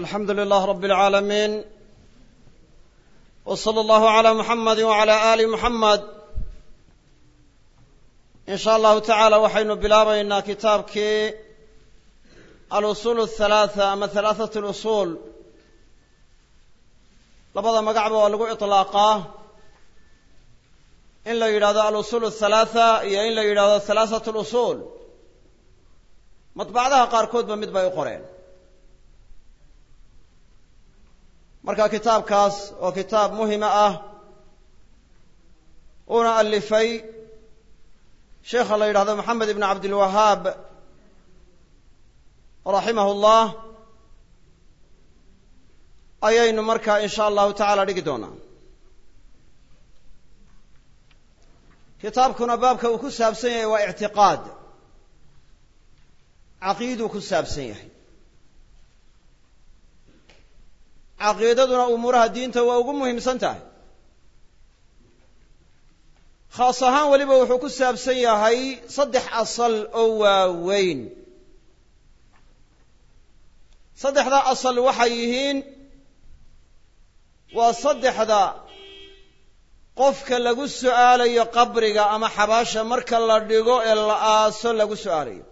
alxamdu lilah rab اlcaalamiin w slى allahu عalى muxamadi wعalى ali muxamed in sha allahu tacaala waxaynu bilaabaynaa kitaabkii alusul الhalaaثa ama halaaثaة اlusul labada magacba waa lagu iطlaaqaa in la yidhahdo alusul الhalaaثa iyo in la yidhahdo halaaثaة اlusul madbacdaha qaarkoodba mid bay u qoreen Marka kitaabkaas oo kitaab muhima ah uuna alifay sheekha la yidhahdo moxamed ibn cabdilwahaab raximah اllah ayaynu marka in sha allahu tacaala dhigi doonaa. Kitaabkuna baabka uu ku saabsan yahay waa ictiqaad. Caqiiduu ku saabsan yahay caqiidaduna umuuraha diinta waa ugu muhiimsan tahay. Khaas ahaan weliba wuxuu ku saabsan yahay saddex asal oo waaweyn. Saddexda asal waxay yihiin waa saddexda qofka lagu su'aalayo qabriga ama xabaasha marka la dhigo ee la aaso lagu su'aalayo.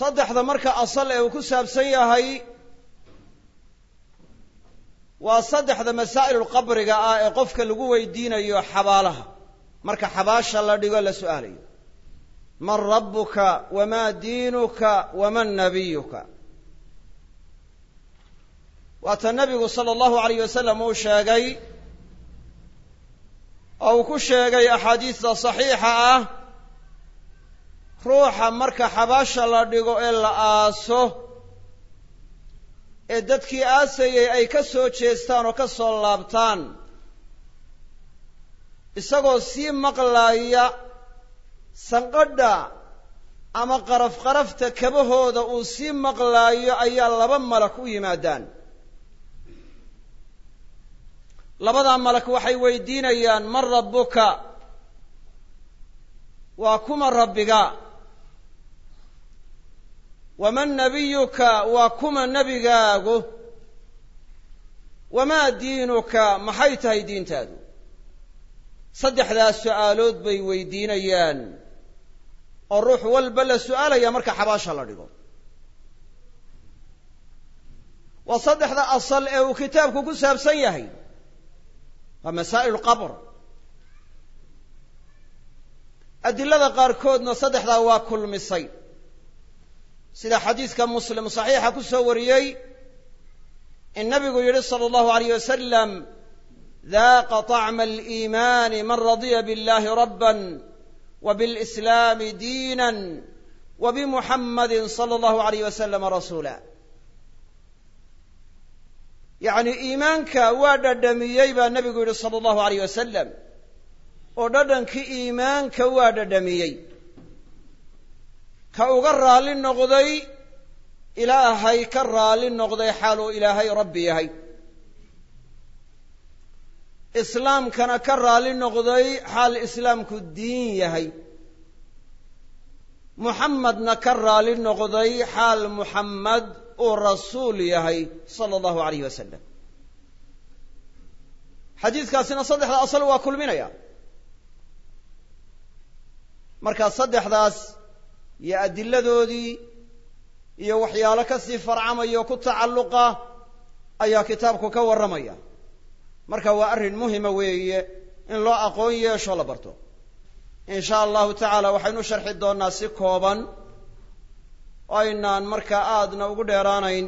Saddexda marka asal ee uu ku saabsan yahay waa saddexda masaa'ilulqabriga ah ee qofka lagu weydiinayo xabaalaha. Marka xabaasha la dhigo la su'aalayo. Man rabbuka wamaa diinuka waman nabiyuka. Waata nabigu sala allahu alayh wasalam uu sheegay oo uu ku sheegay axaadiista saxiixa ah ruuxa marka xabaasha la dhigo ee la aaso ee dadkii aasayay ay ka soo jeestaan oo ka soo laabtaan. Isagoo sii maqlaaya sanqadha ama qaraf qarafta kabahooda uu sii maqlaayo ayaa laba malak u yimaadaan. Labadaa malak waxay weydiinayaan man rabbuka? Waa kuma rabbiga waman nabiyuka waa kuma nebigaagu wamaa diinuka maxay tahay diintaadu? Saddexdaas su'aalood bay weydiinayaan. Oo ruux walba la su'aalaya marka xabaasha la dhigo. Waa saddexda asal ee uu kitaabku ku saabsan yahay waa masaa'il qabr. Adilada qaarkoodna saddexdaa waa kulmisay sida xadiiska muslim saxiixa ku soo wariyey in nabigu yidhi sala allahu alayh wasalam daaqa طacma aliimaani man radiya biاllahi rabban wa bilislaami diinan wa bimuxamadin sala allahu alayh wasalam rasuula. Yacni iimaanka waa dhadhamiyey baa nabigu yidhi sala allahu alayh wasalam oo dhadhankii iimaanka waa dhadhamiyey ka uga raalli noqday ilaahay ka raalli noqday xaal uu ilaahay rabbi yahay. Islaamkana ka raalli noqday xaal islaamku diin yahay. Muxammadna ka raalli noqday xaal muxammad uu rasuul yahay sala allahu alayh wasalam xadiiskaasina saddexda asal waa kulminaya. Markaa saddexdaas iyo adiladoodii iyo waxyaalo ka sii farcamaya oo ku tacalluqa ayaa kitaabku ka warramaya. Marka waa arrin muhima weeye in loo aqoon yeesho la barto. In sha allahu tacaala waxaynu sharxi doonnaa si kooban oo aynaan markaa aadna ugu dheeraanayn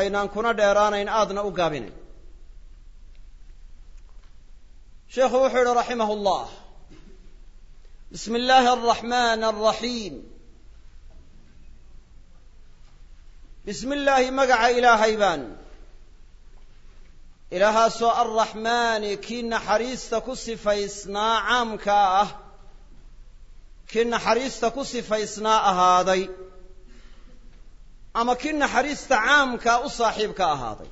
aynaan kuna dheeraanayn aadna u gaabinayn sheekhu wuxuu yihi raximah llah bismi illaahi alraxmaan alraxiim bismi illaahi magaca ilaahay baan. Ilaahaasoo alraxmaani kii naxariista ku sifaysnaa caamkaa ah kii naxariista ku sifaysnaa ahaaday ama kii naxariista caamkaa u saaxiibka ahaaday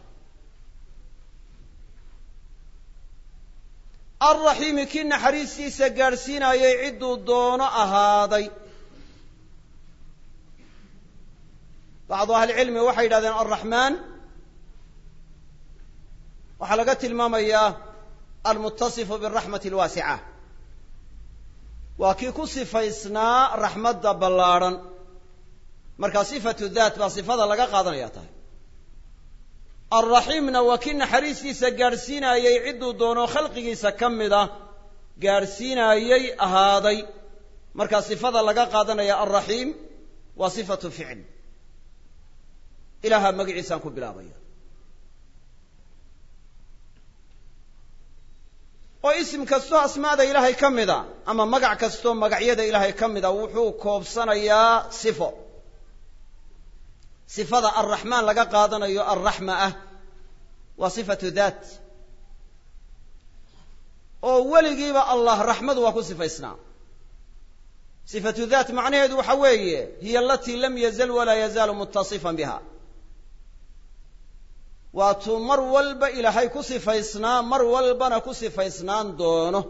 alraxiimi kii naxariistiisa gaadhsiinayay cidduu doono ahaaday. Bacdu ahlicilmi waxay yidhahdeen alraxmaan waxaa laga tilmaamayaa almuttasifu biraxmati alwaasica. Waa kii ku sifaysnaa raxmadda ballaadhan marka sifatu daat baa sifada laga qaadanaya tahay alraxiimna waa kii naxariistiisa gaadhsiinaayey cidduu doono khalqigiisa ka mida gaadhsiinaayey ahaaday. Markaa sifada laga qaadanaya alraxiim waa sifatu ficil. Ilaaha magaciisaan ku bilaabaya. Oo isim kastoo asmaada ilaahay ka mida ama magac kastoo magacyada ilaahay ka mida wuxuu koobsanayaa sifo sifada alraxmaan laga qaadanayo alraxma ah waa sifatu daat. Oo weligiiba allah raxmadu waa ku sifaysnaa. Sifatu daat macnaheedu waxa weeye hiya alatii lam yazal walaa yazaalu mutasifan biha. Waatuu mar walba ilaahay ku sifaysnaa mar walbana ku sifaysnaan doono.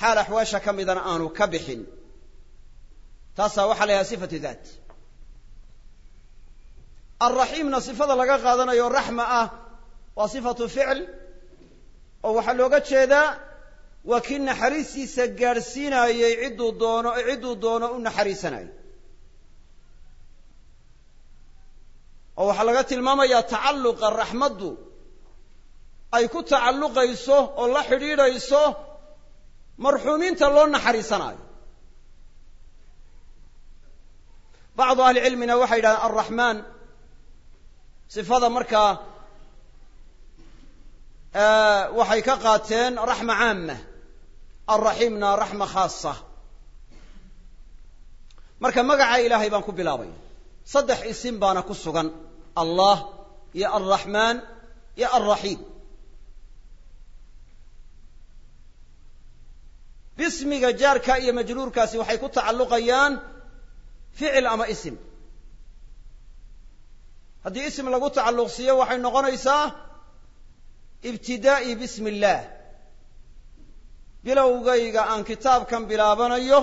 Xaal axwaasha ka midana aanu ka bixin. Taasaa waxaa la yhaha sifatu daat alraxiimna sifada laga qaadanayo raxma ah waa sifatu ficl oo waxaa looga jeedaa waa kii naxariistiisa gaadhsiinaayey cidduu doono cidduu doono u naxariisanayo oo waxaa laga tilmaamayaa tacalluqa raxmaddu ay ku tacalluqayso oo la xidhiidhayso marxuumiinta loo naxariisanaayo. Bacdu ahlicilmina waxay yidhahdeen alraxmaan sifada markaa waxay ka qaateen raxma caama alraxiimna raxma khaasa marka magaca ilaahay baan ku bilaabaya saddex isim baana ku sugan allah iyo alraxmaan iyo alraxiim bismiga jaarka iyo majruurkaasi waxay ku tacalluqayaan ficil ama isim haddii isim lagu tacalluqsiiyo waxay noqonaysaa ibtidaa'i bismi illaah bilowgayga aan kitaabkan bilaabanayo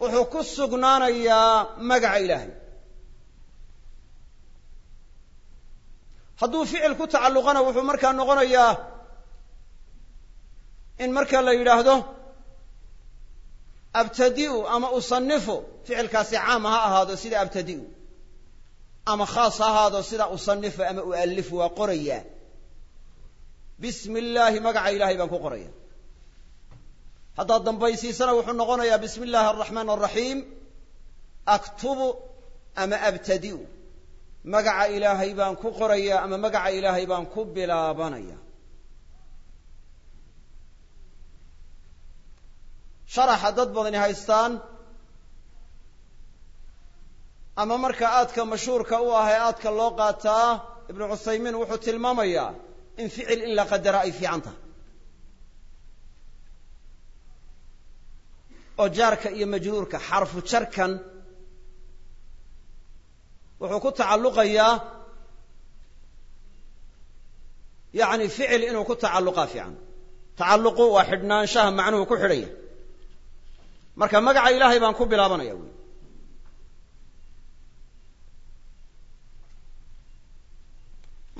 wuxuu ku sugnaanayaa magaca ilaahay. Hadduu ficil ku tacalluqana wuxuu markaa noqonayaa in marka la yidhaahdo abtadi'u ama usanifu ficilkaasi caam ha ahaado sida abtadi'u ama khaas ha ahaado sida usanifu ama ualifu waa qorayaa bismi illaahi magaca ilaahay baan ku qoraya. Haddaad dambaysiisana wuxuu noqonayaa bismi illaahi araxmaan araxiim aktubu ama abtadi'u. Magaca ilaahay baan ku qoraya ama magaca ilaahay baan ku bilaabanaya. Sharaxa dad badani haystaan ama marka aadka mashhuurka u ah ee aadka loo qaataa ibnu cuthaymiin wuxuu tilmaamayaa in ficil in la qadara ay fiican tahay. Oo jaarka iyo majruurka xarfu jarkan wuxuu ku tacalluqayaa yacni ficil inuu ku tacalluqaa fiican. Tacalluqu waa xidhnaanshaha macnuhu ku xidhaya. Marka magaca ilaahay baan ku bilaabanaya wy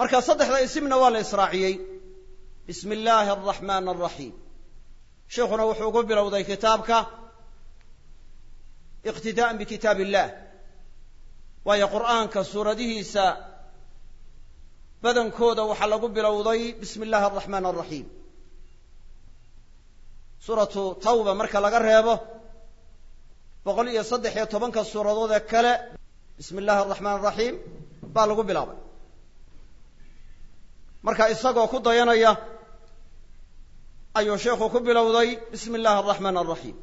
marka saddexda isimna waa la israaciyey. Bismi illaahi araxmaan araxiim sheikhuna wuxuu ugu bilowday kitaabka iqtidaa'an bikitaab illah waayo qur'aanka suuradihiisa badankooda waxaa lagu bilowday bismi illaahi araxmaan araxiim suuratu tawba marka laga reebo boqol iyo saddex iyo tobanka suuradood ee kale bismi illaahi araxmaan araxiim baa lagu bilaabay marka isagoo ku dayanaya ayuu sheekhu ku bilowday bismi illaahi araxmaan araxiim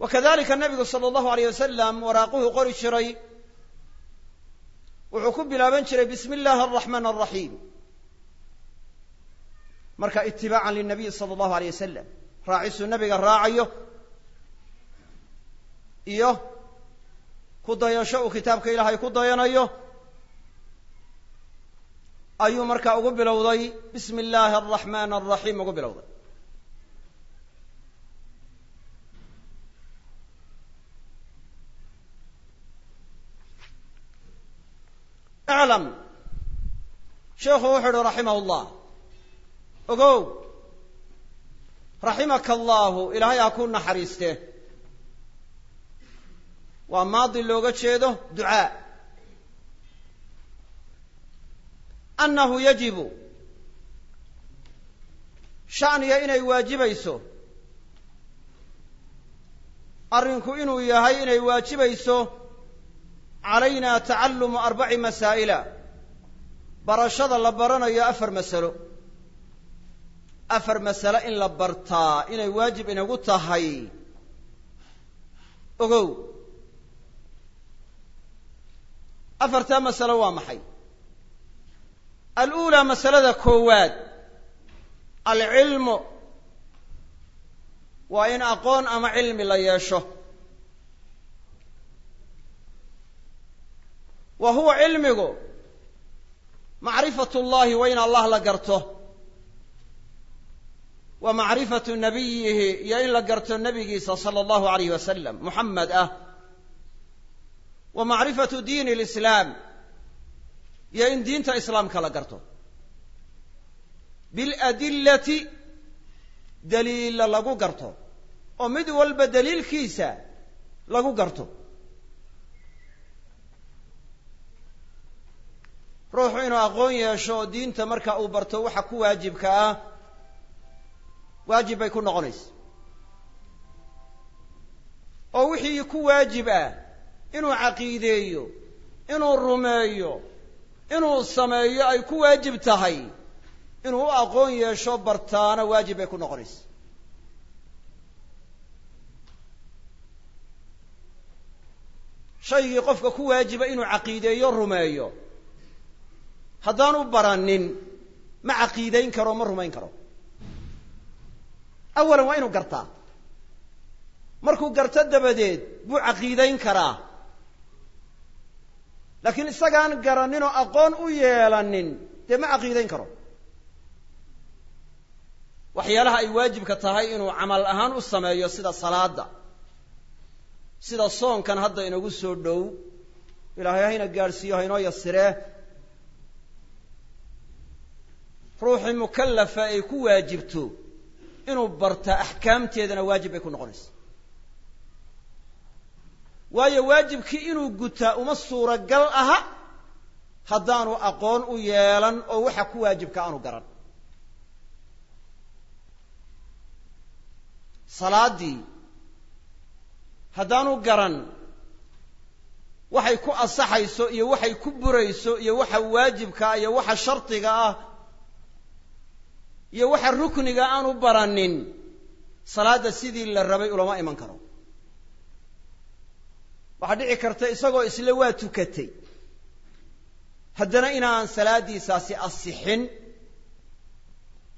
wa kadalika nabigu sala allahu alayh wasalam waraaquhu qori jiray wuxuu ku bilaaban jiray bismi illaahi araxmaan araxiim marka itibaacan linabiy sala allahu alayh wasalam raacisuu nabiga raacayo iyo ku dayasho uu kitaabka ilaahay ku dayanayo ayuu markaa ugu bilowday. Bismi illaahi araxmaan alraxiim ugu bilowday. Iclam. Sheekhu wuxuu uhi raximah llah ogow. Raximaka allaahu ilaahay ha ku naxariiste. Waa maadi looga jeedo ducaa. Annahu yajibu sha'niga inay waajibayso arrinku inuu yahay inay waajibayso calayna tacallumu arbaci masaa'ila barashada la baranayo afar masalo afar masalo in la bartaa inay waajib inagu tahay ogow afartaa masalo waa maxay aluulaa masalada koowaad alcilmu waa in aqoon ama cilmi la yeesho. Wa huwa cilmigu macrifat llahi waa in allah la garto. Wa macrifatu nabiyihi iyo in la garto nabigiisa sala allahu alayh wasalam muxamed ah. Wa macrifatu diini lislaam iyo in diinta islaamka la garto. Biladillati daliilla lagu garto. Oo mid walba daliilkiisa lagu garto. Ruuxu inuu aqoon yeesho oo diinta marka uu barto waxa ku waajibka ah waajib bay ku noqonaysa. Oo wixii ku waajib ah inuu caqiideeyo inuu rumeeyo inuu sameeyo ay ku waajib tahay. Inuu u aqoon yeesho bartaana waajib bay ku noqonaysa. Shaygii qofka ku waajiba inuu caqiideeyo rumeeyo. Haddaanu baranin ma caqiidayn karo ma rumayn karo. Awalan waa inuu gartaa. Markuu garto dabadeed buu caqiidayn karaa laakiin isagaan garanin oo aqoon u yeelanin dee ma caqiidayn karo? Waxyaalaha ay waajibka tahay inuu camal ahaan u sameeyo sida salaada sida soonkan hadda inagu soo dhow ilaahay hayna gaadhsiiyo haynoo yasiree ruuxii mukallafa ay ku waajibto inuu bartaa axkaamteedana waajib bay ku noqonaysa waayo waajibkii inuu gutaa uma suuragal aha haddaanu aqoon u yeelan oo waxa ku waajibka aanu garan. Salaaddii haddaanu garan waxay ku asaxayso iyo waxay ku burayso iyo waxa waajibkaa iyo waxa shardiga ah iyo waxa rukniga aanu baranin salaadda sidii la rabay ulama iman karo waxaa dhici karta isagoo isle waa tukatay. Haddana inaan salaaddiisaasi asixin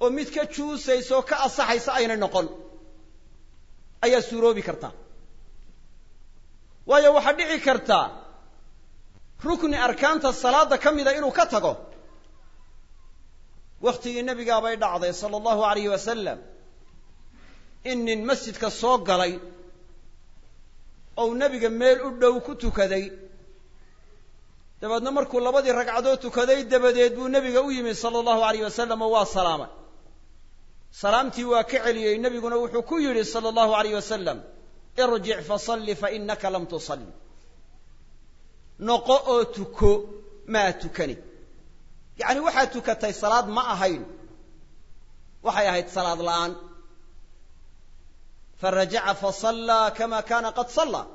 oo mid ka juusaysa oo ka asaxaysa aynay noqon. Ayaa suuroobi karta. Waayo waxaa dhici karta rukni arkaanta salaadda ka mida inuu ka tago. Wakhtigii nebigaabay dhacday sala allahu alayhi wasalam in nin masjidka soo galay ou nebiga meel u dhow ku tukaday. Dabeedna markuu labadii ragcadood tukaday dabadeed buu nebiga u yimi sala allahu alayh wasalam oo waa salaamay salaamtii waa ka celiyey nebiguna wuxuu ku yidhi sala allahu alayh wasalam irjic fasalli fa innaka lam tusalli. Noqo oo tuko maa tukani. Yacni waxaad tukatay salaad ma ahayn. Waxay ahayd salaad la'aan farajaca fasallaa kama kaana qad sallaa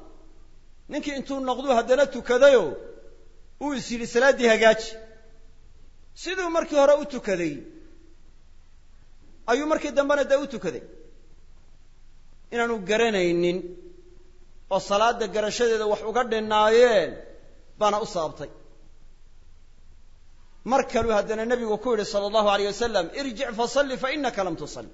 ninkii intuu noqduu haddana tukadayoo uu is yidhi salaaddii hagaaji. Siduu markii hore u tukaday. Ayuu markii dambena dee u tukaday. Inaanu garanaynin oo salaadda garashadeeda wax uga dhinaayeen baana u sababtay mar kaluu haddana nebigu ku yidhi sala allahu alayh wasalam irjic fasalli fa innaka lam tusalli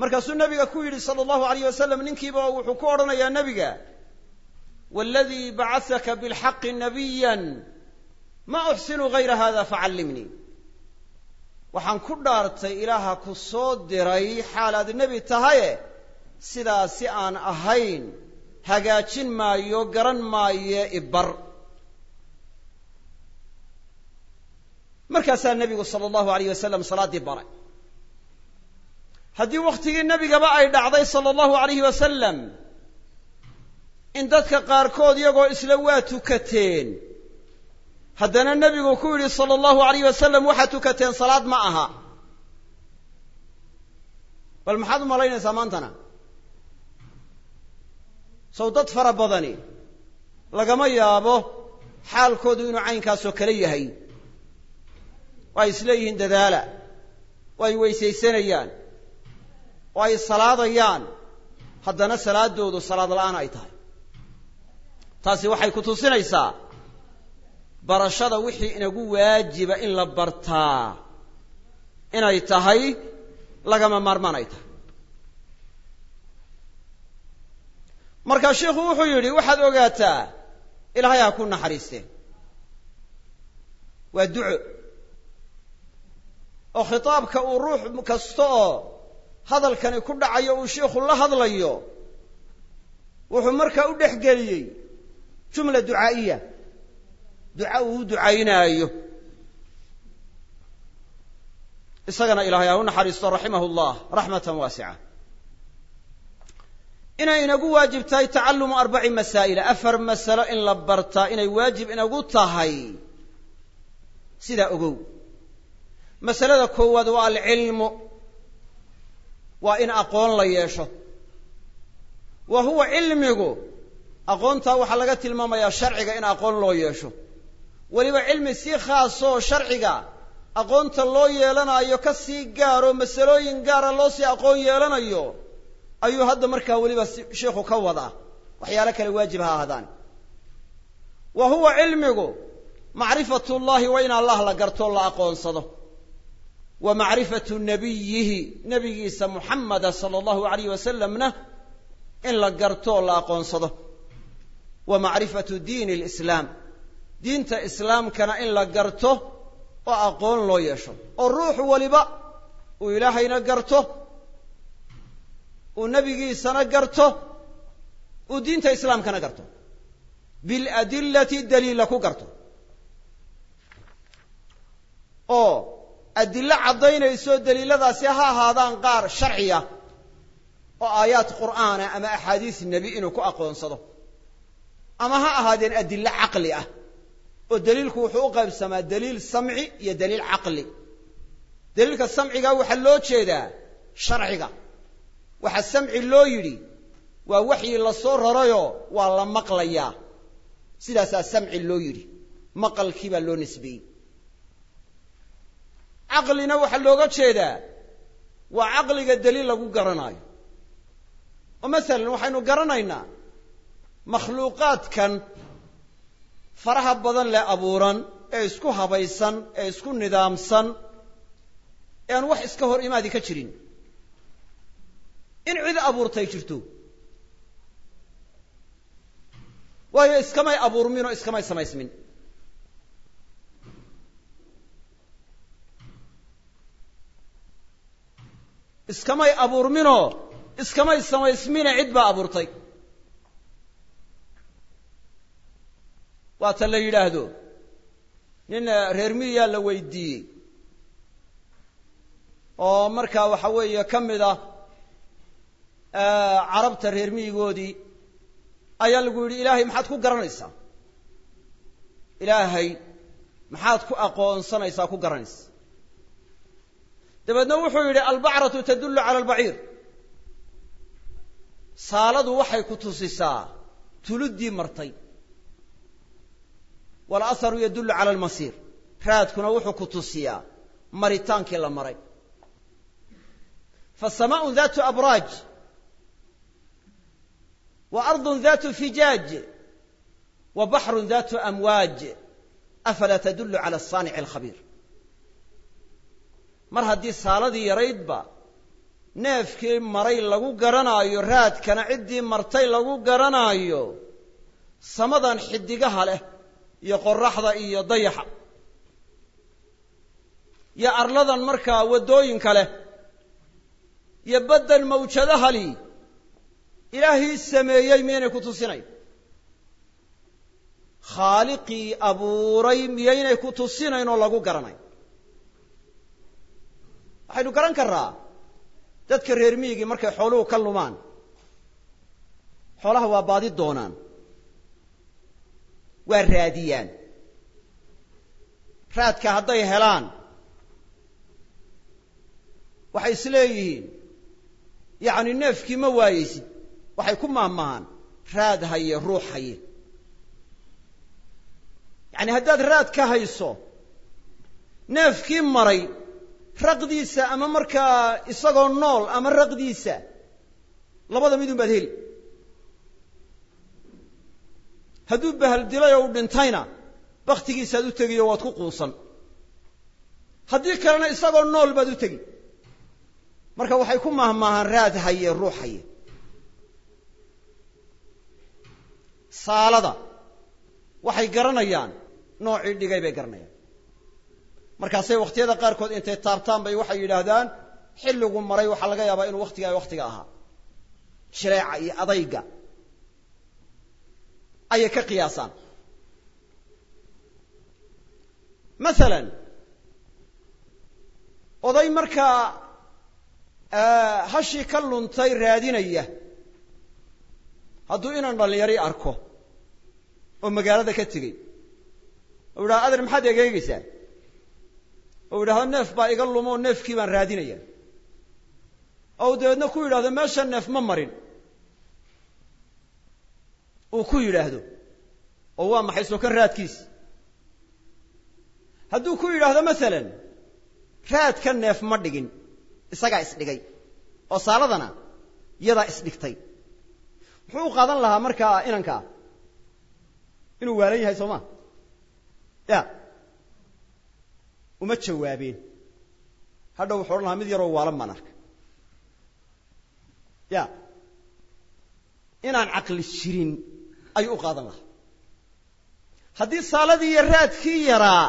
markaasuu nebiga ku yidhi sala allahu alayh wasalam ninkiiba wuxuu ku odhanayaa nebiga waladii bacaaka bilxaqi nabiyan ma uxsinu hayra hada facallimnii waxaan ku dhaartay ilaaha ku soo diray xaalaad nebi tahaye sidaasi aan ahayn hagaajin maayo garan maaye ibar markaasaa nebigu sala allahu alayh wasalam salaaddii baray haddii wakhtigii nebigaba ay dhacday sala allahu alayhi wasalam in dadka qaarkood iyagoo isla waa tukateen. Haddana nebigu ku yidhi sala allahu alayh wasalam waxaad tukateen salaad ma aha. Bal maxaad u malaynaysaa maantana? Sow dad fara badani lagama yaabo xaalkoodu inuu caynkaasoo kale yahay. Ay isleeyihiin dadaala oo ay weysaysanayaan oo ay salaadayaan haddana salaaddoodu salaad la'aan ay tahay. Taasi waxay ku tusinaysaa barashada wixii inagu waajiba in la bartaa. Inay tahay lagama maarmaan ay tahay. Markaa sheikhu wuxuu yidhi waxaad ogaataa ilaahay ha ku naxariisteen waa duco. Oo khitaabka uu ruux kasta oo hadalkani ku dhacayo uu sheikhu la hadlayo wuxuu markaa u dhex geliyey jumla ducaa'iya. Duca uu u ducaynaayo. Isagana ilaahay ha u naxariisto raximahu llah raxmatan waasica. Inay inagu waajib tahay tacalumu arbaci masaa'ila afar masalo in la bartaa inay waajib inagu tahay. Sidaa ogow. Masalada koowaad waa alcilmu waa in aqoon la yeesho. Wa huwa cilmigu aqoontaa waxaa laga tilmaamayaa sharciga in aqoon loo yeesho. Weliba cilmi si khaasoo sharciga aqoonta loo yeelanayo ka sii gaaro masalooyin gaara loo sii aqoon yeelanayo ayuu hadda markaa weliba sheikhu ka wadaa. Waxyaalo kale waajib ha ahaadaan. Wa huwa cilmigu macrifatu llahi waa in allah la gartoo la aqoonsado wa macrifatu nabiyihi nebigiisa muxamada sala allahu alayh wasalamna in la gartoo la aqoonsado. Wa macrifatu diini lislaam diinta islaamkana in la garto oo aqoon loo yeesho. Oo ruux waliba uu ilaahayna garto uu nebigiisana garto uu diinta islaamkana garto. Biladillati daliila ku garto adillo caddaynayso daliiladaasi ha ahaadaan qaar sharciya oo aayaad qur'aana ama axaadiis nebi inuu ku aqoonsado. Ama ha ahaadeen adillo caqli ah oo daliilku wuxuu u qaybsamaa daliil samci iyo daliil caqli. Daliilka samciga waxaa loo jeedaa sharciga. Waxaa samci loo yidhi waa waxyi la soo rarayoo waa la maqlayaa. Sidaasaa samci loo yidhi. Maqalkii baa loo nisbeeyey caqlina waxaa looga jeedaa waa caqliga daliil lagu garanaayo. Oo masalan waxaynu garanaynaa makhluuqaadkan faraha badan lee abuuran ee isku habaysan ee isku nidaamsan ee aan wax iska hor imaadi ka jirin. In cid abuurtay jirto. Waayo iskamay abuurmin oo iskamay samaysmin iskamay abuurminoo iskamay samaysmine cid baa abuurtay. Waata la yidhaahdo? Nin reer miyaa la weydiiyey. Oo markaa waxa weeye ka mid ah carabta reer miyigoodii ayaa lagu yidhi ilaahay maxaad ku garanaysaa? Ilaahay maxaad ku aqoonsanaysaa ku garanaysa dabeedna wuxuu yidhi albacratu tadullu cala albaciir. Saaladu waxay ku tusisaa tuluddii martay. Walaharu yadullu cala almasiir. Raadkuna wuxuu ku tusiyaa maritaankii la maray. Fasamaa'un datu abraaj wa ardun datu fijaaj wa baxrun datu amwaaj. Afalaa tadullu cala asaanici alkhabiir mar haddii saaladii yaraydba neefkii maray lagu garanaayo raadkana ciddii martay lagu garanaayo samadan xiddigaha leh iyo qoraxda iyo dayaxa. Iyo arladan markaa waddooyinka leh iyo baddan mawjadahali ilaahii sameeyey miyaynay ku tusinayn? Khaaliqii abuuray miyaynay ku tusinayn oo lagu garanay waxaynu garan karraa dadka reer miyigii markay xooluhu ka lumaan. Xoolaha waa baadi doonaan. Waa raadiyaan. Raadka hadday helaan waxay is leeyihiin. Yacni neefkii ma waayeysid waxay ku maahmaahaan raad haye ruux haye. Yacni haddaad raad ka hayso neefkii maray raqdiisa ama markaa isagoo nool ama raqdiisa labada midun baad heli. Hadduu bahaldilay oo u dhintayna baktigiisaad u tegiyo waad ku quusan haddii kalena isagoo nool baad u tegi. Marka waxay ku maahmaahaan raad haye ruux haye. Saalada waxay garanayaan noocii dhigay bay garanayaan markaasay wakhtiyada qaarkood intay taabtaan bay waxay yidhaahdaan xilligu maray waxaa laga yaabaa inuu wakhtigaa wakhtiga ahaa. Jireeca iyo adayga ayay ka qiyaasaan. Masalan oday markaa hashii ka luntay raadinaya hadduu inan dhallinyari arko oo magaalada ka tegey oo yidhaha ader maxaad egeegaysaa oo yidhahdo neef baa iga lumo neefkii baan raadinaya. Oo dabeedna ku yidhahdo meesha neef ma marin. Uu ku yidhaahdo oo waa maxay? Soo kan raadkiisi hadduu ku yidhaahdo masalan raadka neef ma dhigin isagaa isdhigay oo saaladana yadaa isdhigtay. Muxuu u qaadan lahaa markaa inankaa inuu waalan yahay soo ma? Ya uma jawaabeen hadha wuxu odhan lahaa mid yaroo waalan baan arka ya. Inaan caqli jirin ayuu u qaadan lahaa. Haddii saaladii iyo raadkii yaraa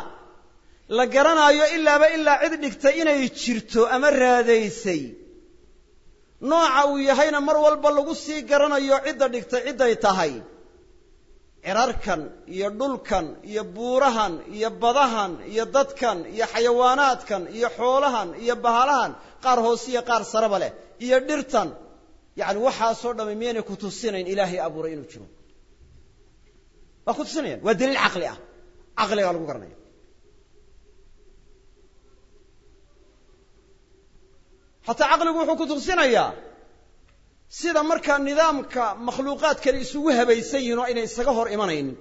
la garanaayo ilaaba ilaa cid dhigtay inay jirto ama raadaysay nooca uu yahayna mar walba lagu sii garanayo cidda dhigtay cidday tahay cirarkan iyo dhulkan iyo buurahan iyo badahan iyo dadkan iyo xayawaanaadkan iyo xoolahan iyo bahalahan qaar hoosiya qaar saraba leh iyo dhirtan. Yacni waxaasoo dhammay miyaynay ku tusinayn ilaahay abuuray inuu jiro? Waa ku tusinayaan waa daliil caqli ah. Caqligaa lagu garanaya. Hataa caqligu wuxuu ku tusinayaa sida markaa nidaamka makhluuqaadkani isugu habaysan yihiin oo inay isaga hor imanaynin.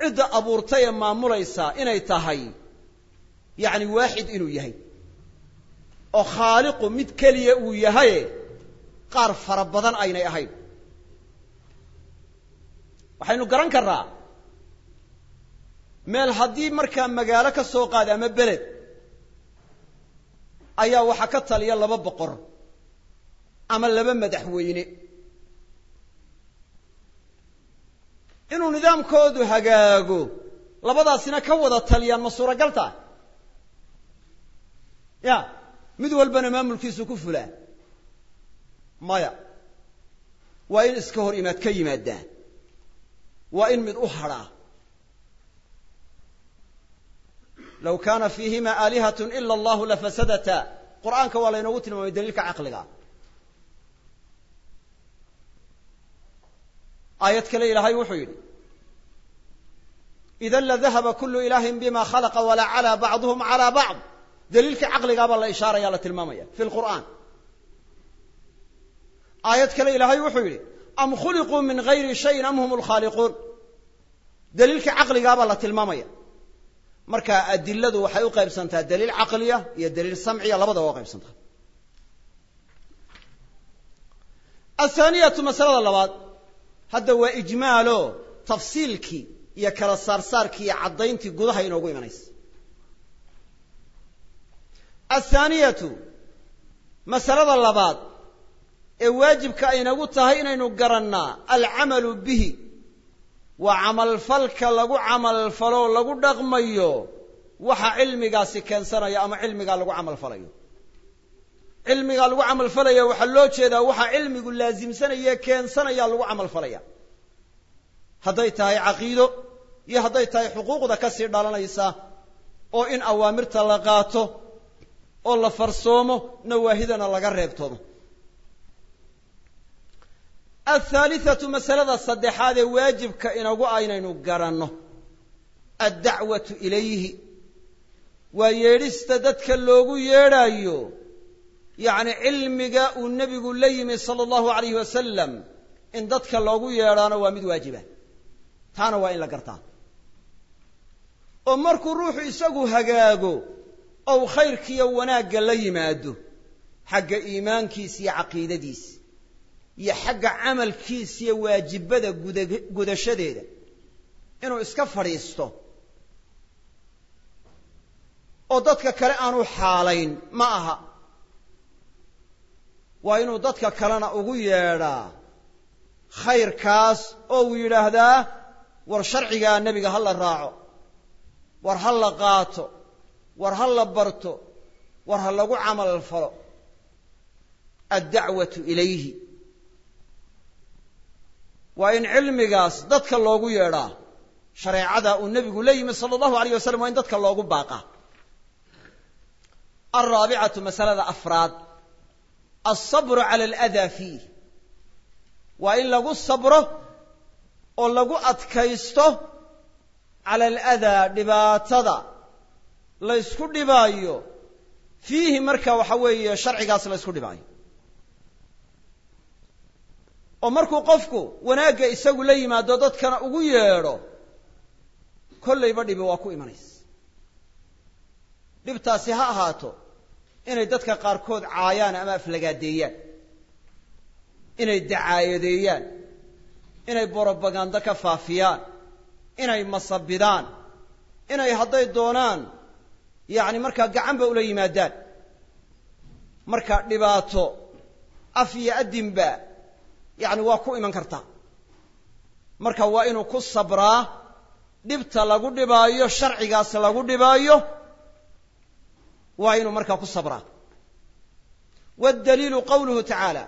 Cidda abuurtay ee maamulaysaa inay tahay yacni waaxid inuu yahay. Oo khaaliqu mid keliya uu yahaye qaar fara badan aynay ahayn. Waxaynu garan karnaa meel haddii markaa magaalo ka soo qaada ama beled ayaa waxaa ka taliya laba boqor ama laba madaxweyne inuu nidaamkoodu hagaago labadaasina ka wada taliyaan ma suuragal tahay? Ya mid walbana maamulkiisu ku fulaa. Maya waa in iska hor imaad ka yimaadaan. Waa in mid u hadhaa. Low kaana fiihima aalihat ila allahu lafasadata qur'aanka waa laynoogu tilmaamay daliilka caqliga aayad kale ilaahay wuxuu yidhi ida ladahaba kulu ilaahin bima khalaqa walaa calaa bacduhum calaa bacd daliilka caqligaabaa la ishaaraya la tilmaamaya fi lqur'aan aayad kale ilaahay wuxuu yidhi am khuliquu min gayri shayin am hum lkhaaliquun daliilka caqligaabaa la tilmaamaya. Marka adiladu waxay u qaybsantaa daliil caqliya iyo daliil samciya labadaba waa qaybsantaa. Athaaniyatu masalada labaad hadda waa ijmaalo tafsiilkii iyo kala saarsaarkii iyo caddayntii gudaha inoogu imanaysa. Athaaniyatu masalada labaad ee waajibka aynagu tahay inaynu garannaa alcamalu bihi waa camalfalka lagu camalfalo lagu dhaqmayo waxa cilmigaasi keensanaya ama cilmigaa lagu camalfalayo cilmigaa lagu camalfalaya waxaa loo jeedaa waxaa cilmigu laasimsanaya keensanaya lagu camalfalaya hadday tahay caqiido iyo hadday tahay xuquuqda ka sii dhalanaysa oo in awaamirta la qaato oo la farsoomo nawaahidana laga reebtoomo athaalithatu masalada saddexaad ee waajibka inagu aynaynu garanno addacwatu ilayhi waa yeedhista dadka loogu yeedhaayo yacni cilmiga uu nebigu la yimi sala allahu alayhi wasalam in dadka loogu yeedhaano waa mid waajiba. Taana waa in la gartaa. Oo markuu ruuxu isagu hagaago ou khayrkiiyo wanaagga la yimaado xagga iimaankiisa iyo caqiidadiisa iyo xagga camalkiisa iyo waajibada guda gudashadeeda inuu iska fadhiisto oo dadka kale aanu xaalayn ma aha waa inuu dadka kalena ugu yeedhaa khayrkaas oo uu yidhaahdaa war sharcigaa nebiga ha la raaco war ha la qaato war ha la barto war ha lagu camal falo. Addacwatu ilayhi. Waa in cilmigaas dadka loogu yeedhaa shareecada uu nebigu la yimi sala allahu alayh wasalam waa in dadka loogu baaqaa alraabicatu masalada afraad alsabru cala aladaa fiih. Waa in lagu sabro oo lagu adkaysto cala aladaa dhibaatada. La ysku dhibaayo. Fiihi marka waxa weeye sharcigaas la ysku dhibaayo. Oo markuu qofku wanaagga isagu la yimaado dadkana ugu yeedho kollayba dhibi waa ku imanaysa. Dhibtaasi ha ahaato inay dadka qaarkood caayaan ama aflagaadeeyaan. Inay dacaayadeeyaan. Inay borobagando ka faafiyaan. Inay masabidaan. Inay hadday doonaan yacni markaa gacanba ula yimaadaan. Marka dhibaato af iyo addinba yacni waa ku iman kartaa. Marka waa inuu ku sabraa dhibta lagu dhibaayo sharcigaas lagu dhibaayo waa inuu markaa ku sabraa waddaliilu qawluhu tacaala.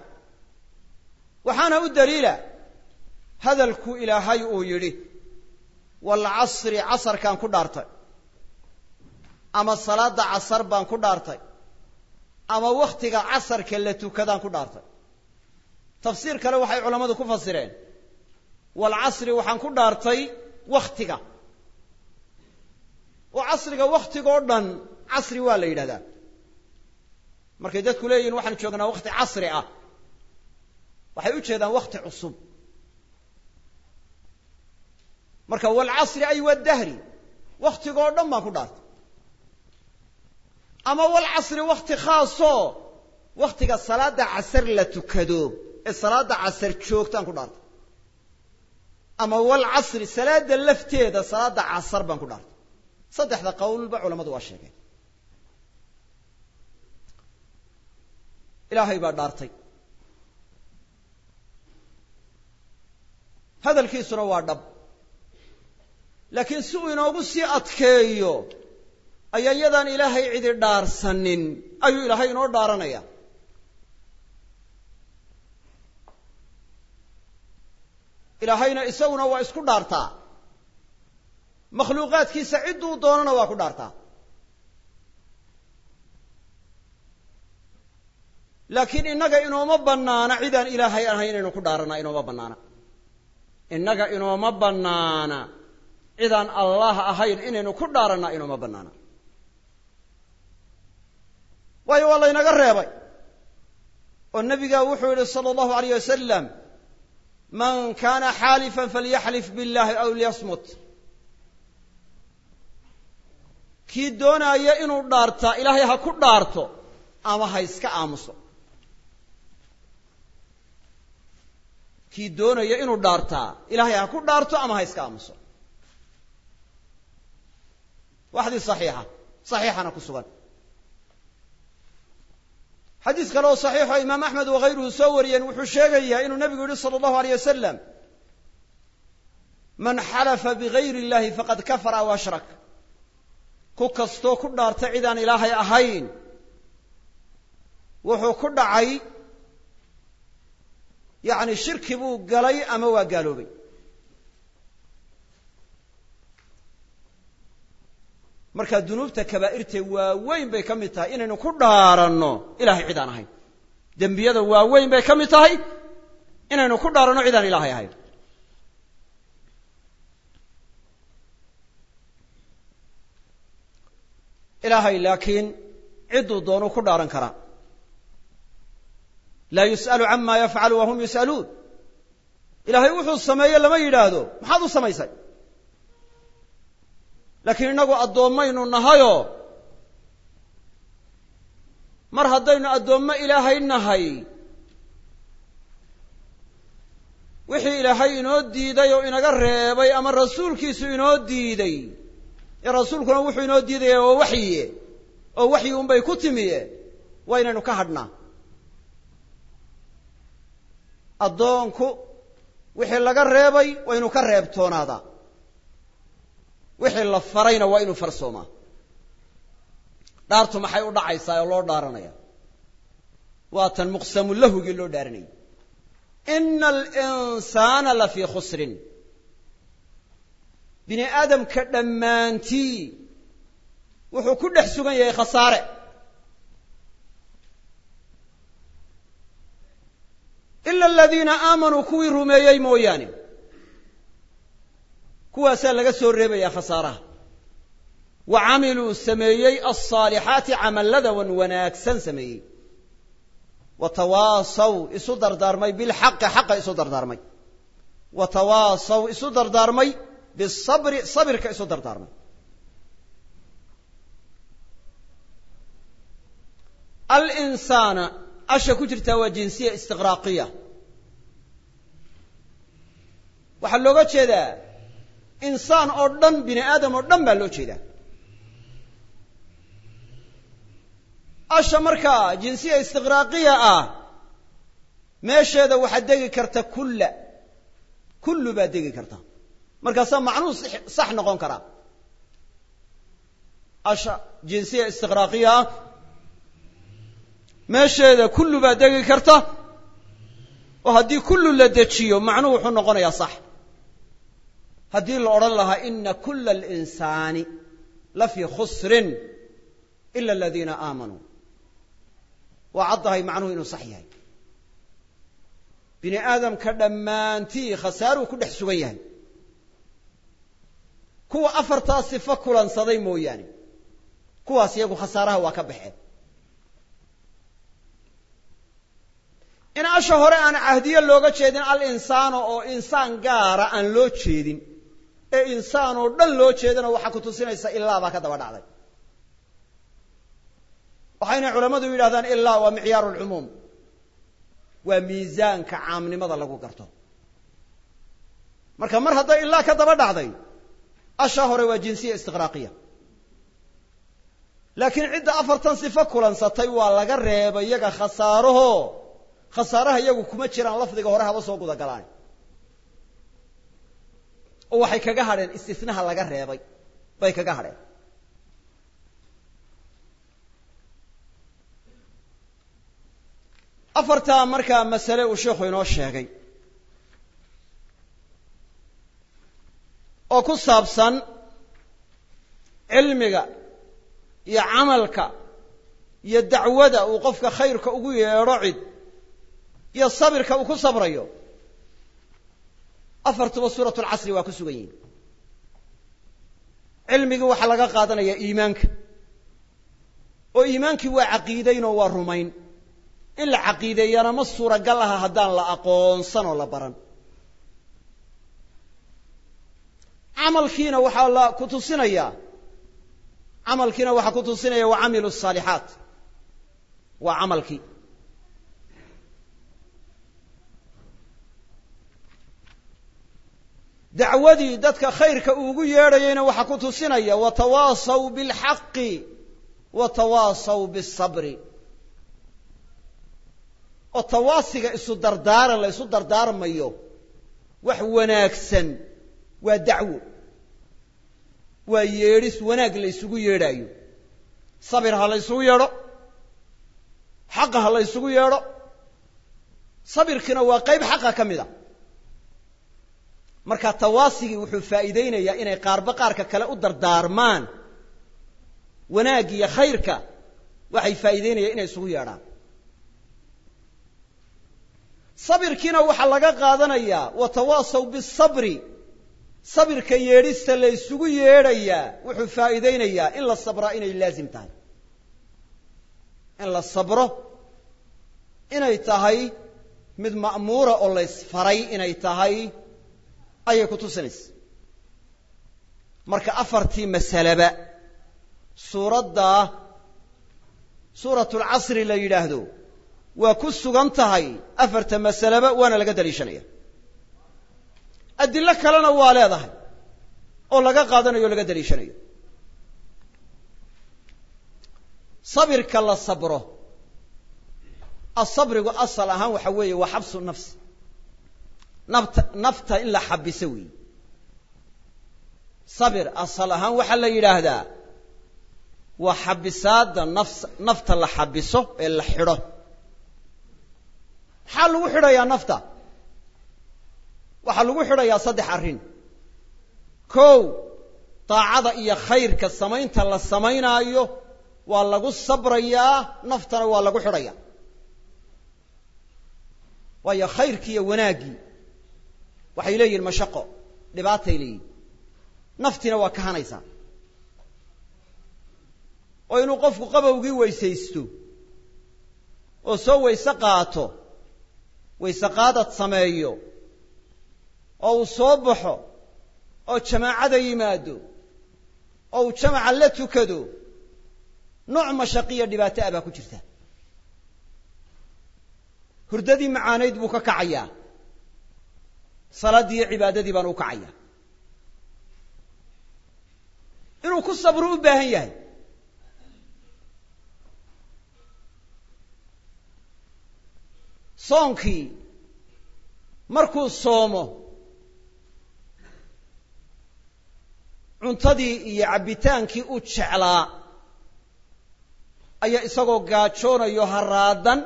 Waxaana u daliila hadalku ilaahay uu yidhi waalcasri casarkaan ku dhaartay ama salaadda casar baan ku dhaartay ama wakhtiga casarka la tukadaan ku dhaartay. Tafsiir kale waxay culammadu ku fasireen waalcasri waxaan ku dhaartay wakhtiga. Oo casriga wakhtigoo dhan casri waa la yidhahdaa. Markay dadku leeyihiin waxaan joognaa wakhti casri ah. Waxay u jeedaan wakhti cusub. Marka waalcasri ay waddahri wakhtigoo dhan baan ku dhaartay ama walcasri wakhti khaasoo wakhtiga salaadda casar la tukado ee salaadda casar joogtaan ku dhaartay ama walcasri salaadda lafteeda salaadda casar baan ku dhaartay saddexda qowlba culammadu waa sheegeen ilaahay baa dhaartay. Hadalkiisuna waa dhab. Laakiin si uu inoogu sii adkeeyo ayaa iyadaan ilaahay cidi dhaarsanin. Ayuu ilaahay inoo dhaaranaya. Ilaahayna isaguna waa isku dhaartaa. Makhluuqaadkiisa cidduu doonana waa ku dhaartaa laakiin innaga inooma bannaana cidaan ilaahay ahayn inaynu ku dhaaranaa inooma bannaana. Innaga inooma bannaana cidaan allah ahayn inaynu ku dhaarannaa inooma bannaana. Waayo waa laynaga reebay. Oo nebigaa wuxuu yidhi sala allahu alayh wasalam man kaana xaalifan falyaxlif billahi aw liyasmut. Kii doonaaya inuu dhaartaa ilaahay ha ku dhaarto ama ha iska aamuso kii doonaya inuu dhaartaa ilaahay ha ku dhaarto ama ha iska aamuso? Waxdii saxiixa saxiixana ku sugan. Xadiis kale oo saxiixo imaam axmed wakayruhu soo wariyeen wuxuu sheegayaa inuu nebigu yihi sala allahu aleyh wasalam man xalafa bigayri illahi faqad kafara aw ashrak. Ku kastoo ku dhaarta cidaan ilaahay ahayn wuxuu ku dhacay yacni shirki buu galay ama waa gaaloobay? Markaa dunuubta kabaa'irtee waaweyn bay ka mid tahay. Inaynu ku dhaaranno ilahay cid aan ahayn. Dembiyada waaweyn bay ka mid tahay. Inaynu ku dhaaranno cid aan ilaahay ahayn. Ilaahay laakiin cidduu doonuu ku dhaaran karaa laa yus'alu cama yafcalu wa hum yus'aluun. Ilaahay wuxuu sameeye lama yidhaahdo. Maxaad u samaysay? Laakiin innagu addoommaynu nahayoo mar haddaynu addoommo ilaahay nahay wixii ilaahay inoo diiday oo inaga reebay ama rasuulkiisu inoo diiday ee rasuulkuna wuxuu inoo diidaya waa waxyiye oo waxyi unbay ku timiye waa inaynu ka hadhnaa addoonku wixii laga reebay waa inuu ka reebtoonaadaa wixii la farayna waa inuu farsoomaa. Dhaartu maxay u dhacaysaa oo loo dhaaranaya? Waa tan muqsamu lahugii loo dhaaranayay. Ina alinsaana la fii khusrin. Bini aadamka dhammaantii wuxuu ku dhex sugan yahay khasaare ila aladiina aamanuu kuwii rumeeyey mooyaane kuwaasaa laga soo reebayaa khasaaraha wa camiluu sameeyey alsaalixaati camallada wan wanaagsan sameeyey wa tawaasaw isu dardaarmay bilxaqi xaqa isu dardaarmay wa tawaasaw isu dardaarmay bisabri sabirka isu dardaarmay alinsaana asha ku jirtaa waa jinsiya istiqraaqiya. Waxaa looga jeedaa insaan oo dhan bini aadam oo dhan baa loo jeedaa. Asha markaa jinsiya istiqraaqiya ah meesheeda waxaad degi karta kulla. Kullu baad degi karta. Markaasaa macnuhu sax noqon karaa. Asha jinsiya istiqraaqiya ah meesheeda kullu baad degi karta oo haddii kullu la dejiyo macnuhu wuxuu noqonayaa sax. Haddii la odhan lahaa ina kula alinsaani la fii khusrin ila aladiina aamanuu waa caddahay macnuhu inuu sax yahay. Bini aadamka dhammaantii khasaaruu ku dhex sugan yahay. Kuwa afartaa sifo kulansaday mooyaane. Kuwaas iyagu khasaaraha waa ka baxeen in asha hore aan cahdiye looga jeedin alinsaano oo insaan gaara aan loo jeedin. Ee insaan oo dhan loo jeedana waxaa ku tusinaysa ilaa baa ka daba dhacday. Waxayna culammadu yidhahdaan ilaa waa micyaaru lcumuum waa miisaanka caamnimada lagu garto. Marka mar hadday ilaa ka daba dhacday ashaa hore waa jinsiya istiqraaqiya. Laakiin cidda afartan sifo kulansatay waa laga reebay yaga khasaaraho khasaaraha iyagu kuma jiraan lafdiga hore haba soo guda galaan oo waxay kaga hadheen istisnaha laga reebay. Bay kaga hadheen. Afartaa markaa masale uu sheikhu inoo sheegay. Oo ku saabsan cilmiga iyo camalka iyo dacwada uu qofka khayrka ugu yeedho cid iyo sabirka uu ku sabrayo. Afartuba suuratu lcasri waa ku sugan yihiin. Cilmigii waxaa laga qaadanayaa iimaanka. Oo iimaankii waa caqiidayn oo waa rumayn. In la caqiideeyana ma suuragal aha haddaan la aqoonsan oo la baran. Camalkiina waxaa la ku tusinayaa. Camalkiina waxaa ku tusinaya wa camilu saalixaat waa camalkii. dacwadii dadka khayrka uugu yeedhayayna waxaa ku tusinaya watawaasaw bilxaqi watawaasaw bisabri. Oo tawaasiga isu dardaaran la ysu dardaarmayo wax wanaagsan waa dacwo. Waa yeedhis wanaag la ysugu yeedhaayo. Sabir ha la ysugu yeedho xaqa ha la ysugu yeedho. Sabirkiina waa qayb xaqa ka mid marka tawaasigii wuxuu faa'iideynayaa inay qaarba qaarka kale u dardaarmaan wanaag iyo khayrka. Waxay faa'iideynayaan inay isugu yeedhaan. Sabirkiina waxaa laga qaadanayaa watawaasaw bisabri sabirka yeedhista la isugu yeedhayaa wuxuu faa'iideynayaa in la sabraa inay laazim tahay. In la sabro inay tahay mid ma'muura oo la ysfaray inay tahay ayay ku tusinaysa. Marka afartii masaleba suuraddaa suuratulcasri la yidhaahdo waa ku sugan tahay afarta masaleba waana laga daliishanaya. Adilo kalena waa leedahay oo laga qaadanayo o laga daliishanayo. Sabirka la sabro asabrigu asal ahaan waxa weeye waa xabsu nafsi nafta nafta in la xabiso weeye sabir asal ahaan waxaa la yidhaahdaa waa xabisaadda nafs nafta la xabiso ee la xidho. Maxaa lagu xidhayaa nafta? Waxaa lagu xidhayaa saddex arrin. Kow daacada iyo khayrka samaynta la samaynaayo waa lagu sabrayaa naftana waa lagu xidhaya waayo khayrkii iyo wanaaggii waxay leeyihiin mashaqo. Dhibaatay leeyihiin naftiina waa kahanaysaa oo inuu qofku qabowgii weysaysto oo soo weyse qaato weyse qaadad sameeyo oo uu soo baxo oo jamaacada yimaado oo uu jamaca la tukado nooc mashaqiya dhibaato ah baa ku jirta. Hurdadii macaanayd buu ka kacayaa salaaddii iyo cibaadadii baanu u kacayaa inuu ku sabro u baahan yahay. Soonkii markuu soomo cuntadii iyo cabbitaankii u jeclaa ayaa isagoo gaajoonayo haraadan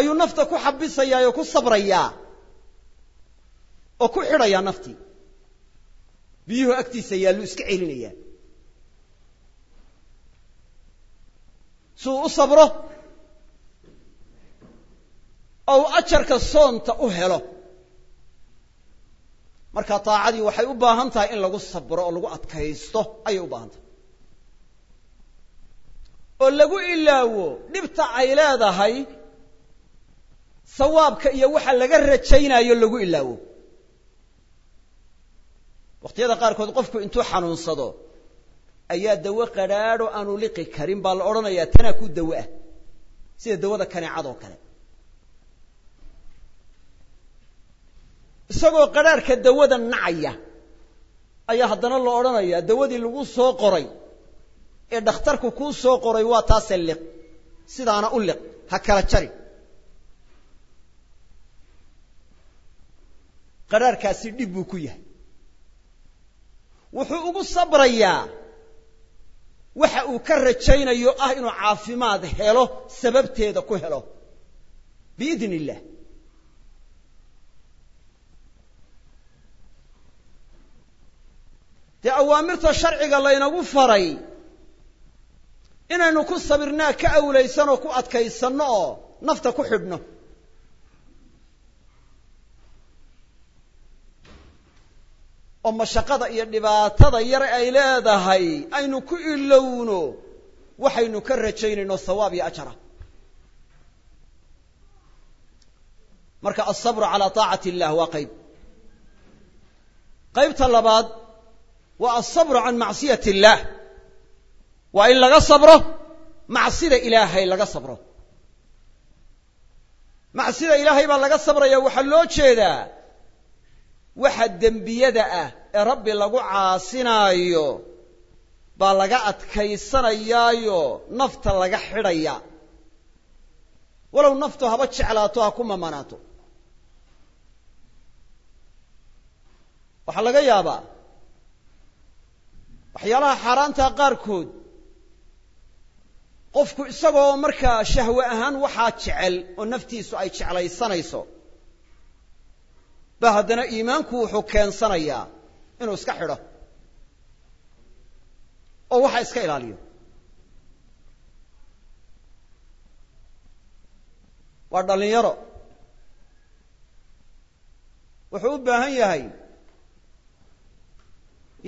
ayuu nafta ku xabisayaa oo ku sabrayaa oo ku xidhayaa naftii. Biyuhu agtiisa yaallu iska celinayaa. Si uu u sabro oo uu ajarka soonta u helo. Marka daacadii waxay u baahan tahay in lagu sabro oo lagu adkaysto ayay u baahan tahay. Oo lagu ilaawo dhibta ay leedahay sawaabka iyo waxa laga rajaynayo lagu ilaawo. Wakhtiyada qaarkood qofku intuu xanuunsado ayaa dawo qadhaadho aanu liqi karin baa la odhanayaa tanaa ku dawo ah sida dawada kaneecadoo kale. Isagoo qadhaadhka dawada nacaya ayaa haddana la odhanayaa dawadii lagu soo qoray ee dhakhtarku kuu soo qoray waa taase liq sidaana u liq ha kala jari qadhaarhkaasi dhib buu ku yahay. Wuxuu ugu sabrayaa waxa uu ka rajaynayo ah inuu caafimaad helo sababteeda ku helo. Biidn illah dee awaamirta sharciga laynagu faray inaynu ku sabirnaa ka awlaysanoo ku adkaysanno oo nafta ku xidhno oo mashaqada iyo dhibaatada yar ay leedahay aynu ku ilowno waxaynu ka rajaynayno hawaab iyo ajara. Marka alsabru calaa taacati illah waa qayb. Qaybta labaad waa alsabru can macsiyat illaah. Waa in laga sabro macsida ilaahay laga sabro. Macsida ilaahay baa laga sabraya waxaa loo jeedaa waxa dembiyada ah ee rabbi lagu caasinaayo baa laga adkaysanayaayo nafta laga xidhaya. Walow naftu haba jeclaato ha ku mamanaato waxaa laga yaabaa waxyaalaha xaaraantaa qaarkood qofku isagoo markaa shahwe ahaan waxaa jecel oo naftiisu ay jeclaysanayso ba haddana iimaanku wuxuu keensanayaa inuu iska xidho. Oo waxa iska ilaaliyo. Waa dhallinyaro. Wuxuu u baahan yahay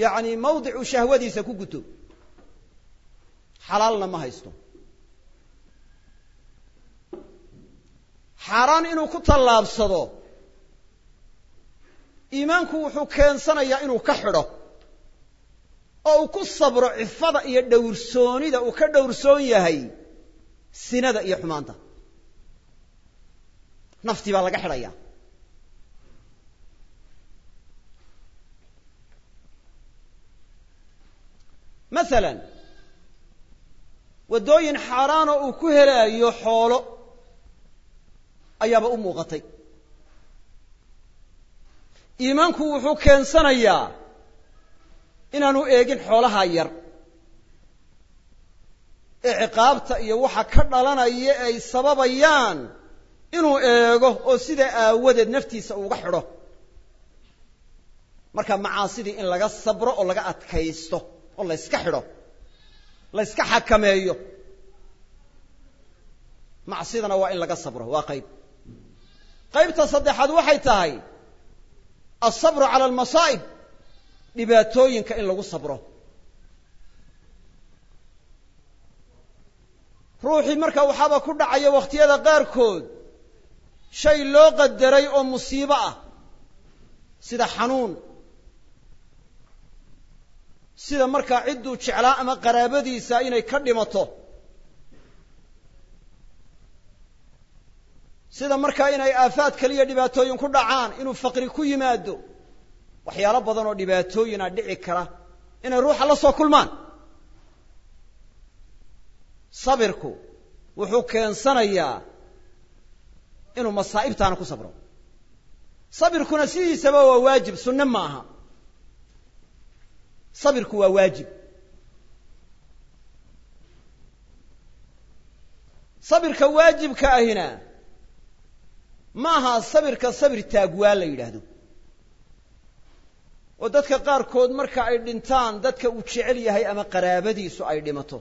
yacni mawdicuu shahwadiisa ku guto. Xalaalna ma haysto. Xaaraan inuu ku tallaabsado iimaanku wuxuu keensanayaa inuu ka xidho. Oo uu ku sabro cifada iyo dhowrsoonida uu ka dhowrsoon yahay sinada iyo xumaanta. Naftii baa laga xidhaya. Masalan waddooyin xaaraanoo uu ku helaayo xoolo ayaaba u muuqatay iimaanku wuxuu keensanayaa inaanu eegin xoolaha yar. Ee ciqaabta iyo waxa ka dhalanaya ay sababayaan inuu eego oo sidaa aawadeed naftiisa uga xidho. Marka macaasidii in laga sabro oo laga adkaysto oo la yska xidho la yska xakameeyo macsidana waa in laga sabro waa qayb. Qaybta saddexaad waxay tahay alsabru cala almasaa'ib dhibaatooyinka in lagu sabro. Ruuxii marka waxaaba ku dhacaya wakhtiyada qaarkood. Shay loo qadaray oo musiibo ah. Sida xanuun. Sida markaa cidduu jeclaa ama qaraabadiisa inay ka dhimato sida markaa inay aafaad kaliya dhibaatooyin ku dhacaan inuu faqri ku yimaado waxyaalo badan oo dhibaatooyina dhici kara inay ruuxa la soo kulmaan. Sabirku wuxuu keensanayaa inuu masaa'ibtaana ku sabro. Sabirkuna sidiisaba waa waajib sunne ma aha. Sabirku waa waajib. Sabirka waajibka ahina ma aha sabirka sabir taagwaa la yidhaahdo. oo dadka qaarkood marka ay dhintaan dadka uu jecel yahay ama qaraabadiisu ay dhimato.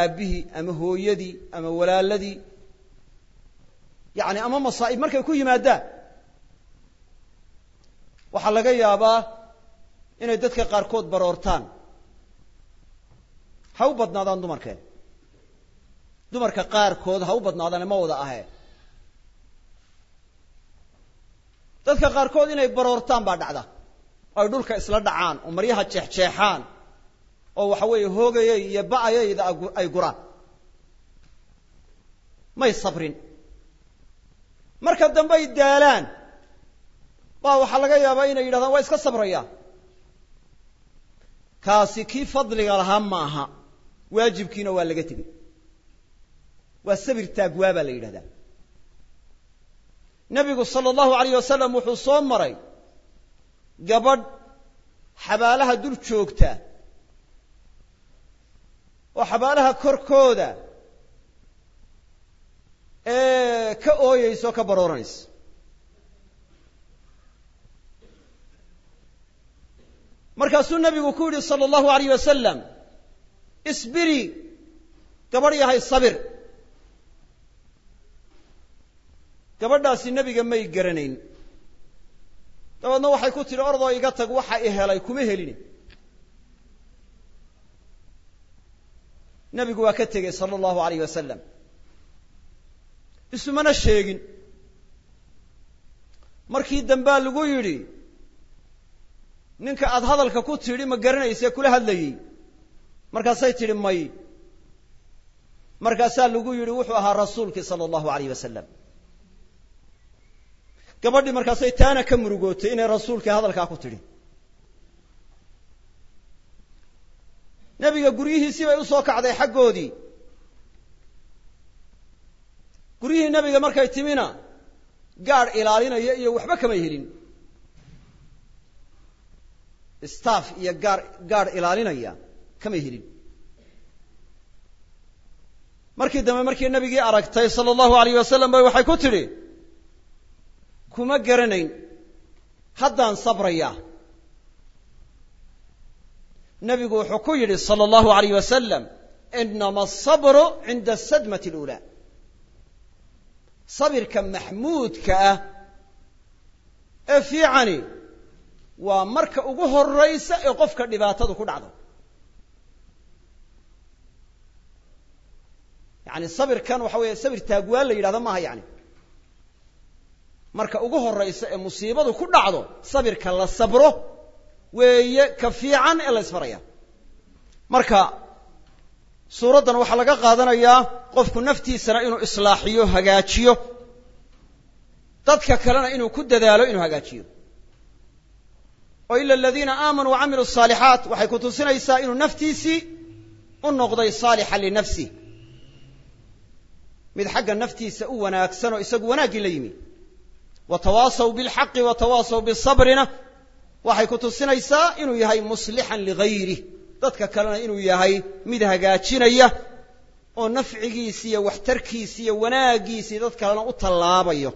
Aabbihii ama hooyadii ama walaaladii yacni ama masaa'ib markay ku yimaadaan. Waxaa laga yaabaa inay dadka qaarkood baroortaan. Ha u badnaadaan dumarkeen. Dumarka qaarkood ha u badnaadaan ma wada ahee dadka qaarkood inay baroortaan baa dhacda. Oo ay dhulka isla dhacaan oo maryaha jeexjeexaan oo waxa weeye hoogayay iyo ba'ayayda ay guraan. May sabrin. Marka dambe ay daalaan baa waxaa laga yaabaa inay yidhahdaan waa iska sabraya. Kaasi kii fadliga lahaa ma aha waajibkiina waa laga tegey. Waa sabir taagwaa baa la yidhahdaa nebigu sala allahu alayh wasalam wuxuu soo maray gabadh xabaalaha dul joogta oo xabaalaha korkooda ee ka ooyeysa oo ka barooranaysa markaasuu nebigu ku yidhi sala allahu alayh wasalam isbiri gabadh yahay sabir gabadhaasi nebiga may garanayn. Dabeedna waxay ku tidhi ordoo iga tag waxa i helay kuma helin. Nebigu waa ka tegey sala allahu alayh wasalam isumana sheegin. Markii dambaa lagu yidhi ninka aada hadalka ku tidhi ma garanaysee kula hadlayey? Markaasay tidhi may. Markaasaa lagu yidhi wuxuu ahaa rasuulkii sala allahu alayh wasalam gabadhii markaasay taana ka murugootay inay rasuulkii hadalkaa ku tidhi. Nebiga guryihiisii bay u soo kacday xaggoodii. Guryihii nebiga markay timina gaadh ilaalinaya iyo waxba kamay helin. Staff iyo gaar gaadh ilaalinaya kamay helin. Markii dambe markii nebigii aragtay sala allahu alayh wasalam bay waxay ku tidhi kuma garanayn. Haddaan sabrayaa nebigu wuxuu ku yidhi sala allahu alayh wasalam inama asabru cinda asadmati aluulaa sabirka maxmuudka ah ee fiicani waa marka ugu horraysa ee qofka dhibaatadu ku dhacdo. Yani sabirkan waxa weeye sabir taagwaan la yidhahdo maaha yani marka ugu horraysa ee musiibadu ku dhacdo sabirka la sabro weeye ka fiican ee la ysfaraya marka suuraddan waxaa laga qaadanayaa qofku naftiisana inuu islaaxiyo hagaajiyo. Dadka kalena inuu ku dadaalo inuu hagaajiyo. Oo ila aladiina aamanuu wacamiluu asaalixaat waxay ku tusinaysaa inuu naftiisii u noqday saalixan linafsih mid xagga naftiisa u wanaagsan oo isagu wanaaggii la yimi wa tawaasaw bilxaqi wa tawaasaw bisabrina waxay ku tusinaysaa inuu yahay muslixan ligayrih dadka kalena inuu yahay mid hagaajinaya oo nafcigiisi iyo waxtarkiisi iyo wanaaggiisii dad kalena u tallaabayo.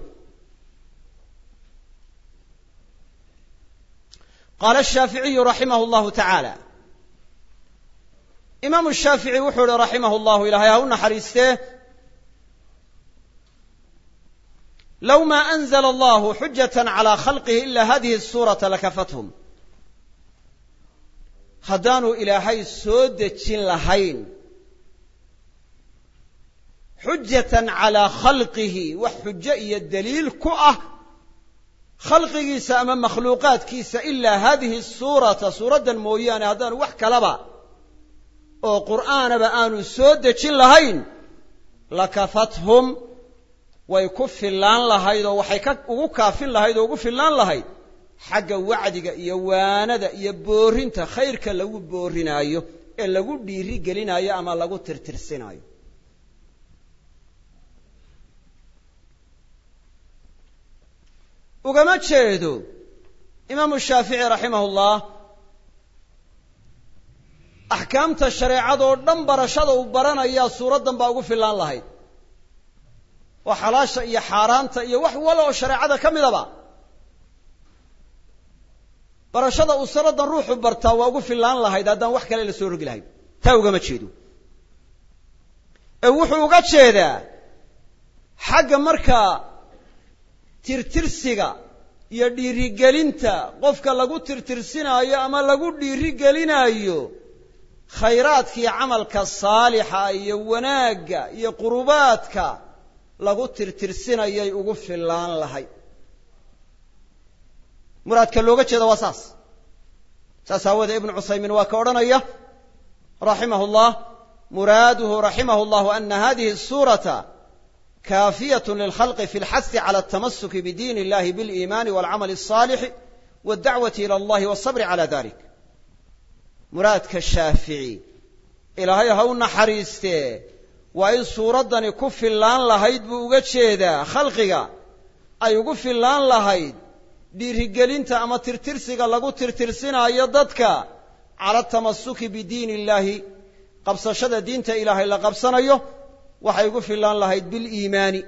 qaala ashaaficiyu raximah llahu tacaala imaamu shaafici wuxuu ihi raximah llahu ilaahay ha u naxariistee low ma anzla allahu xujata calى khalqihi ila hadihi suurata lakafathum haddaanu ilaahay soo dejin lahayn xujatan calaa khalqihi wax xujo iyo daliil ku ah khalqigiisa ama makhluuqaadkiisa ilaa hadihi suurata suuraddan mooyaane haddaanu wax kalaba oo qur'aanaba aanu soo dejin lahayn lakafathum way ku fillaan lahayd oo waxay ka ugu kaafin lahayd oo ugu fillaan lahayd xagga wacdiga iyo waanada iyo boorinta khayrka lagu boorinaayo ee lagu dhiiri gelinaayo ama lagu tirtirsinaayo. Ugama jeedo imaamu shaafici raximah ullah axkaamta shareecadoo dhan barashada uu baranayaa suuraddan baa ugu fillaan lahayd oo xalaasha iyo xaaraanta iyo wax wala oo shareecada ka midaba barashada uu sanaddan ruuxu bartaa waa ugu fillaan lahayd haddaan wax kale la soo rogi lahayn. Taa ugama jeedo. Ee wuxuu uga jeedaa xagga markaa tirtirsiga iyo dhiirigelinta qofka lagu tirtirsinaayo ama lagu dhiirigelinaayo khayraadkii camalka saalixa iyo wanaagga iyo qurubaadka lagu tirtirsinayay ugu fillaan lahay. Muraadka looga jeeda waa saas. Saas aawoodee ibnu cusaymiin waa ka odhanaya raximahu llah muraaduhu raximahu llahu ana hadihi suurata kaafiyat lilkhalqi fi lxasi cala atamasuki bidiin illahi biliimaani walcamali alsaalixi waaldacwati ila allahi walsabri cala dalik. Muraadka shaafici ilaahay ha u waa in suuraddani ku fillaan lahayd buu uga jeedaa. Khalqiga ay ugu fillaan lahayd. Dhiirigelinta ama tirtirsiga lagu tirtirsinaayo dadka. Cala tamasuki bidiin illaahi qabsashada diinta ilaahay la qabsanayo waxay ugu fillaan lahayd biliimaani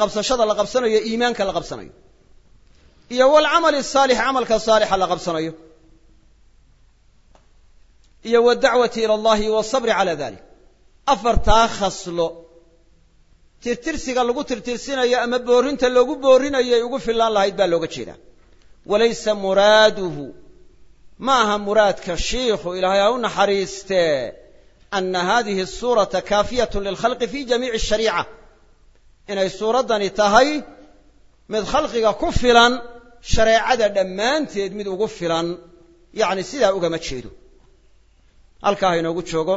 qabsashada la qabsanayo iimaanka la qabsanayo. Iyo walcamali asaalix camalka saalixa la qabsanayo. Iyo wadacwati ila allahi wasabri cala dalik afartaa khaslo. Tirtirsiga lagu tirtirsinayo ama boorinta loogu boorinayoay ugu fillaan lahayd baa looga jeedaa walaysa muraaduhu. Ma aha muraadka shiikhu ilaahay ha u naxariistee ana hadihi suurata kaafiyatun lilkhalqi fi jamiici shariica. Inay suuraddani tahay mid khalqiga ku filan shareecada dhammaanteed mid ugu filan. Yacni sidaa ugama jeedo. Halkaa ha inoogu joogo